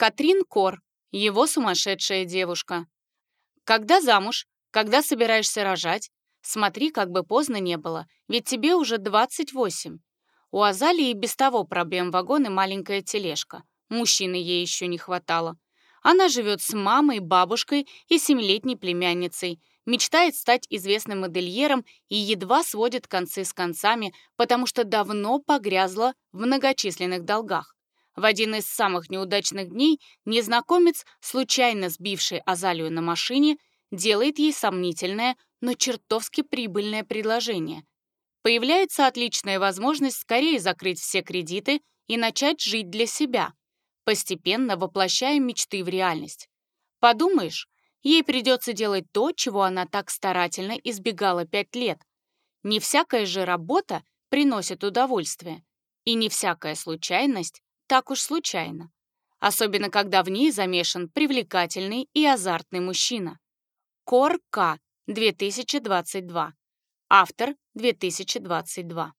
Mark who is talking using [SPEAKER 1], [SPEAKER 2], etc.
[SPEAKER 1] Катрин Кор, его сумасшедшая девушка. Когда замуж, когда собираешься рожать, смотри, как бы поздно не было, ведь тебе уже 28. У Азалии без того проблем вагон и маленькая тележка. Мужчины ей еще не хватало. Она живет с мамой, бабушкой и семилетней племянницей, мечтает стать известным модельером и едва сводит концы с концами, потому что давно погрязла в многочисленных долгах. В один из самых неудачных дней незнакомец, случайно сбивший Азалию на машине, делает ей сомнительное, но чертовски прибыльное предложение. Появляется отличная возможность скорее закрыть все кредиты и начать жить для себя, постепенно воплощая мечты в реальность. Подумаешь, ей придется делать то, чего она так старательно избегала пять лет. Не всякая же работа приносит удовольствие, и не всякая случайность так уж случайно. Особенно, когда в ней замешан привлекательный и азартный мужчина. Корка 2022. Автор 2022.